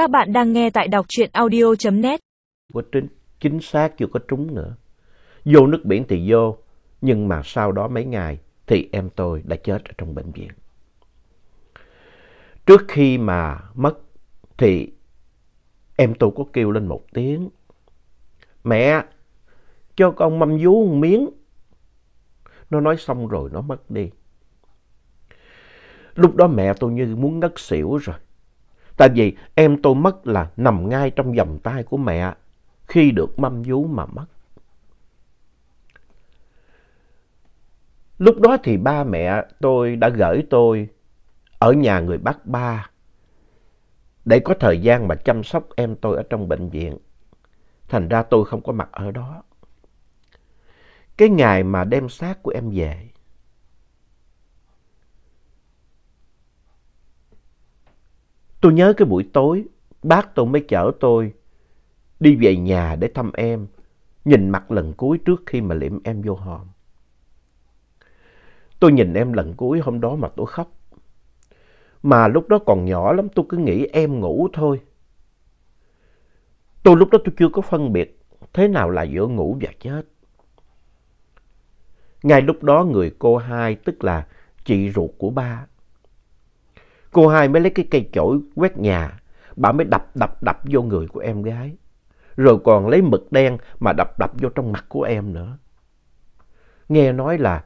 Các bạn đang nghe tại đọc truyện audio.net. Có chính, chính xác chưa có trúng nữa. Vô nước biển thì vô, nhưng mà sau đó mấy ngày thì em tôi đã chết ở trong bệnh viện. Trước khi mà mất thì em tôi có kêu lên một tiếng. Mẹ, cho con mâm vú một miếng. Nó nói xong rồi nó mất đi. Lúc đó mẹ tôi như muốn ngất xỉu rồi. Tại vì em tôi mất là nằm ngay trong vòng tay của mẹ khi được mâm vú mà mất. Lúc đó thì ba mẹ tôi đã gửi tôi ở nhà người bác ba để có thời gian mà chăm sóc em tôi ở trong bệnh viện. Thành ra tôi không có mặt ở đó. Cái ngày mà đem xác của em về, tôi nhớ cái buổi tối, bác tôi mới chở tôi đi về nhà để thăm em, nhìn mặt lần cuối trước khi mà liệm em vô hòm. Tôi nhìn em lần cuối hôm đó mà tôi khóc. Mà lúc đó còn nhỏ lắm tôi cứ nghĩ em ngủ thôi. Tôi lúc đó tôi chưa có phân biệt thế nào là giữa ngủ và chết. Ngay lúc đó người cô hai tức là chị ruột của ba. Cô hai mới lấy cái cây chổi quét nhà, bà mới đập đập đập vô người của em gái. Rồi còn lấy mực đen mà đập đập vô trong mặt của em nữa. Nghe nói là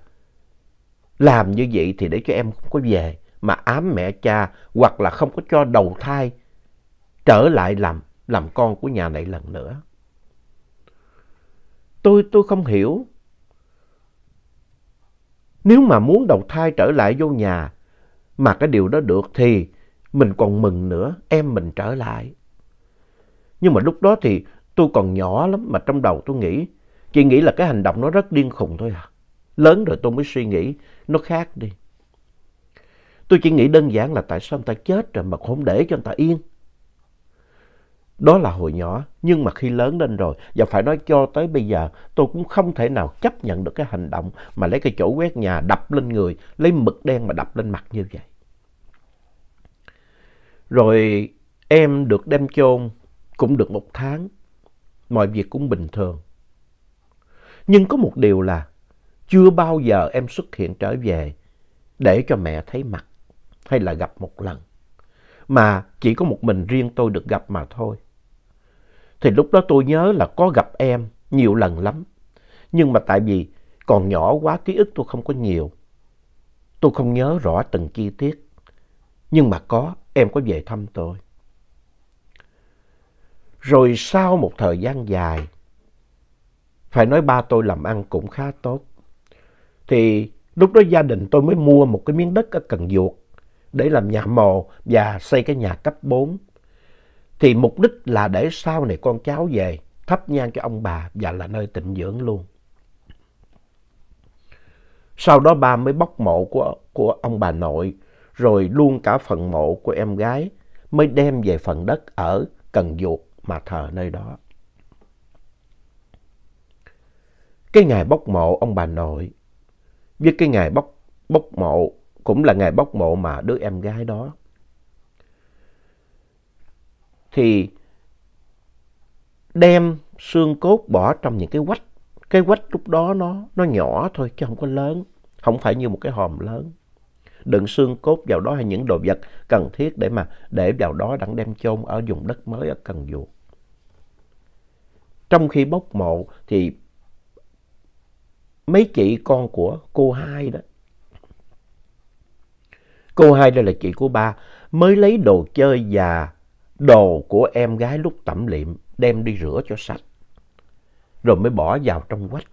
làm như vậy thì để cho em không có về mà ám mẹ cha hoặc là không có cho đầu thai trở lại làm làm con của nhà này lần nữa. Tôi tôi không hiểu. Nếu mà muốn đầu thai trở lại vô nhà mà cái điều đó được thì mình còn mừng nữa, em mình trở lại. Nhưng mà lúc đó thì tôi còn nhỏ lắm mà trong đầu tôi nghĩ, chỉ nghĩ là cái hành động nó rất điên khùng thôi à. Lớn rồi tôi mới suy nghĩ nó khác đi. Tôi chỉ nghĩ đơn giản là tại sao người ta chết rồi mà không để cho người ta yên. Đó là hồi nhỏ, nhưng mà khi lớn lên rồi, và phải nói cho tới bây giờ, tôi cũng không thể nào chấp nhận được cái hành động mà lấy cái chỗ quét nhà đập lên người, lấy mực đen mà đập lên mặt như vậy. Rồi em được đem chôn cũng được một tháng, mọi việc cũng bình thường. Nhưng có một điều là chưa bao giờ em xuất hiện trở về để cho mẹ thấy mặt hay là gặp một lần. Mà chỉ có một mình riêng tôi được gặp mà thôi. Thì lúc đó tôi nhớ là có gặp em nhiều lần lắm. Nhưng mà tại vì còn nhỏ quá ký ức tôi không có nhiều. Tôi không nhớ rõ từng chi tiết. Nhưng mà có, em có về thăm tôi. Rồi sau một thời gian dài, phải nói ba tôi làm ăn cũng khá tốt. Thì lúc đó gia đình tôi mới mua một cái miếng đất ở Cần Duột để làm nhà mồ và xây cái nhà cấp 4. Thì mục đích là để sau này con cháu về thắp nhang cho ông bà và là nơi tịnh dưỡng luôn. Sau đó ba mới bóc mộ của, của ông bà nội, rồi luôn cả phần mộ của em gái mới đem về phần đất ở Cần Duột mà thờ nơi đó. Cái ngày bốc mộ ông bà nội với cái ngày bốc bốc mộ cũng là ngày bốc mộ mà đứa em gái đó. Thì đem xương cốt bỏ trong những cái quách. Cái quách lúc đó nó, nó nhỏ thôi chứ không có lớn. Không phải như một cái hòm lớn. Đựng xương cốt vào đó hay những đồ vật cần thiết để mà, để vào đó đặng đem chôn ở vùng đất mới ở Cần Duộc. Trong khi bốc mộ thì mấy chị con của cô hai đó. Cô hai đây là chị của ba, mới lấy đồ chơi và đồ của em gái lúc tẩm liệm đem đi rửa cho sạch. Rồi mới bỏ vào trong quách.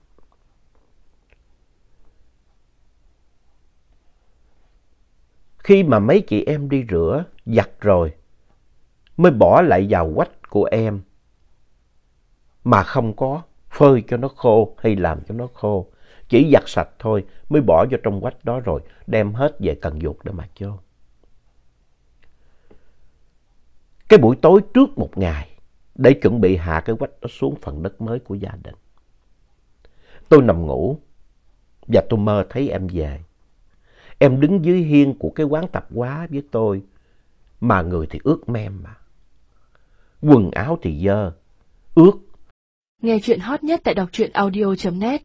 Khi mà mấy chị em đi rửa, giặt rồi, mới bỏ lại vào quách của em mà không có phơi cho nó khô hay làm cho nó khô. Chỉ giặt sạch thôi mới bỏ vô trong quách đó rồi đem hết về cần dục để mà chôn. Cái buổi tối trước một ngày để chuẩn bị hạ cái quách đó xuống phần đất mới của gia đình. Tôi nằm ngủ và tôi mơ thấy em về. Em đứng dưới hiên của cái quán tạp hóa với tôi mà người thì ướt mem mà. quần áo thì dơ, ướt. Nghe chuyện hot nhất tại đọc truyện audio.net